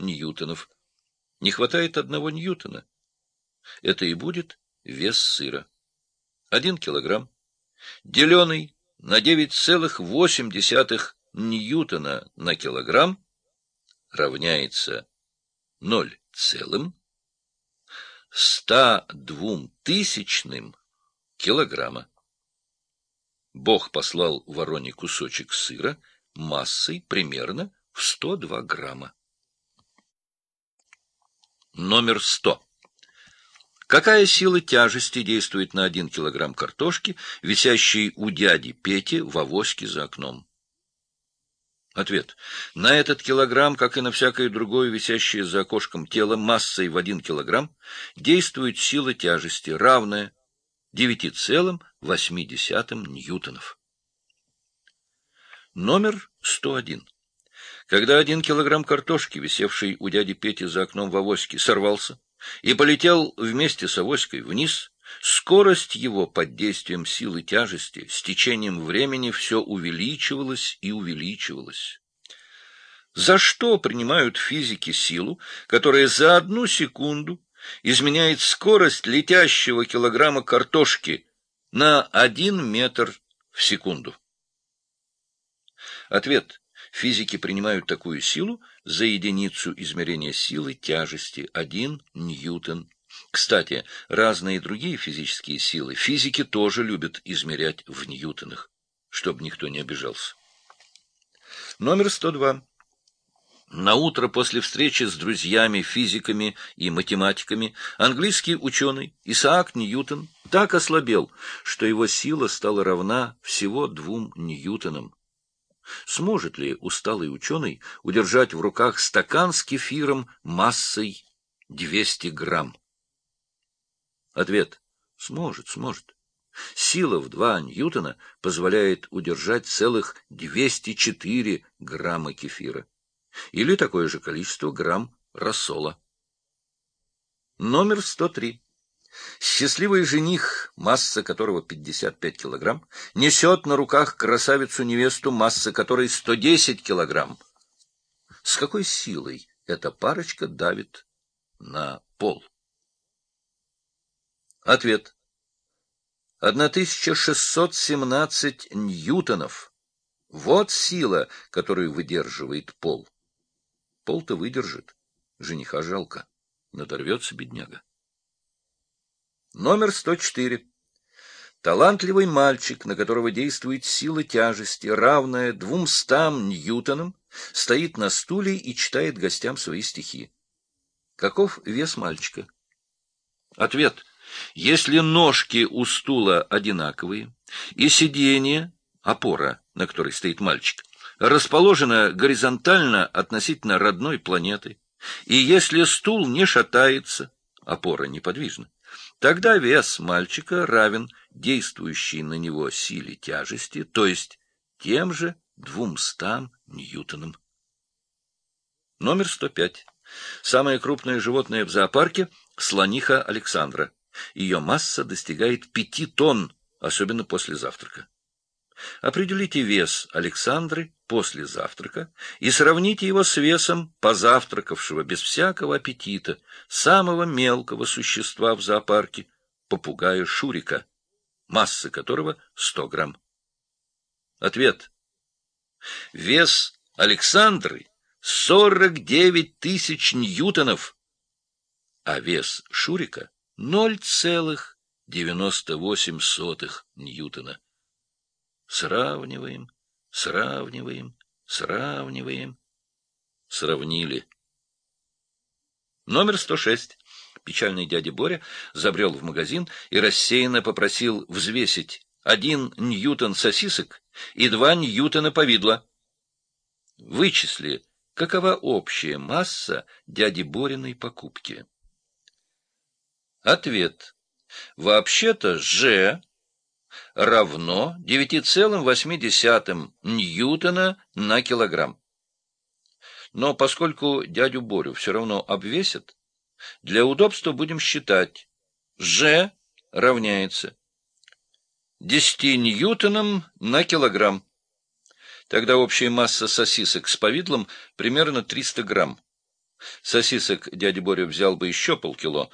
ньютонов. Не хватает одного ньютона. Это и будет вес сыра. Один килограмм, деленный на 9,8 ньютона на килограмм, равняется 0,102 тысячным килограмма. Бог послал вороне кусочек сыра массой примерно в 102 грамма. Номер 100. Какая сила тяжести действует на один килограмм картошки, висящей у дяди Пети в авоське за окном? Ответ. На этот килограмм, как и на всякое другое висящее за окошком тело массой в один килограмм, действует сила тяжести, равная 9,8 ньютонов. Номер 101. Когда один килограмм картошки, висевший у дяди Пети за окном в авоське, сорвался и полетел вместе с авоськой вниз, скорость его под действием силы тяжести с течением времени все увеличивалась и увеличивалась. За что принимают физики силу, которая за одну секунду изменяет скорость летящего килограмма картошки на один метр в секунду? Ответ. Физики принимают такую силу за единицу измерения силы тяжести – 1 ньютон. Кстати, разные другие физические силы физики тоже любят измерять в ньютонах, чтобы никто не обижался. Номер 102. На утро после встречи с друзьями, физиками и математиками английский ученый Исаак Ньютон так ослабел, что его сила стала равна всего двум ньютонам. Сможет ли усталый ученый удержать в руках стакан с кефиром массой 200 грамм? Ответ. Сможет, сможет. Сила в 2 ньютона позволяет удержать целых 204 грамма кефира. Или такое же количество грамм рассола. Номер 103. Счастливый жених, масса которого 55 килограмм, несет на руках красавицу-невесту, масса которой 110 килограмм. С какой силой эта парочка давит на пол? Ответ. 1617 ньютонов. Вот сила, которую выдерживает пол. Пол-то выдержит. Жениха жалко. Надорвется бедняга. Номер 104. Талантливый мальчик, на которого действует сила тяжести, равная двумстам ньютонам, стоит на стуле и читает гостям свои стихи. Каков вес мальчика? Ответ. Если ножки у стула одинаковые, и сиденье, опора, на которой стоит мальчик, расположено горизонтально относительно родной планеты, и если стул не шатается, опора неподвижна, Тогда вес мальчика равен действующей на него силе тяжести, то есть тем же двумстам ньютонам. Номер 105. Самое крупное животное в зоопарке – слониха Александра. Ее масса достигает пяти тонн, особенно после завтрака. Определите вес Александры после завтрака и сравните его с весом позавтракавшего без всякого аппетита самого мелкого существа в зоопарке – попугая Шурика, масса которого 100 грамм. Ответ. Вес Александры – 49 тысяч ньютонов, а вес Шурика – 0,98 ньютона. Сравниваем, сравниваем, сравниваем. Сравнили. Номер 106. Печальный дядя Боря забрел в магазин и рассеянно попросил взвесить один ньютон сосисок и два ньютона повидла. Вычисли, какова общая масса дяди Бориной покупки. Ответ. Вообще-то Ж равно 9,8 ньютона на килограмм. Но поскольку дядю Борю все равно обвесят, для удобства будем считать Ж равняется 10 ньютонам на килограмм. Тогда общая масса сосисок с повидлом примерно 300 грамм. Сосисок дядя Боря взял бы еще полкило,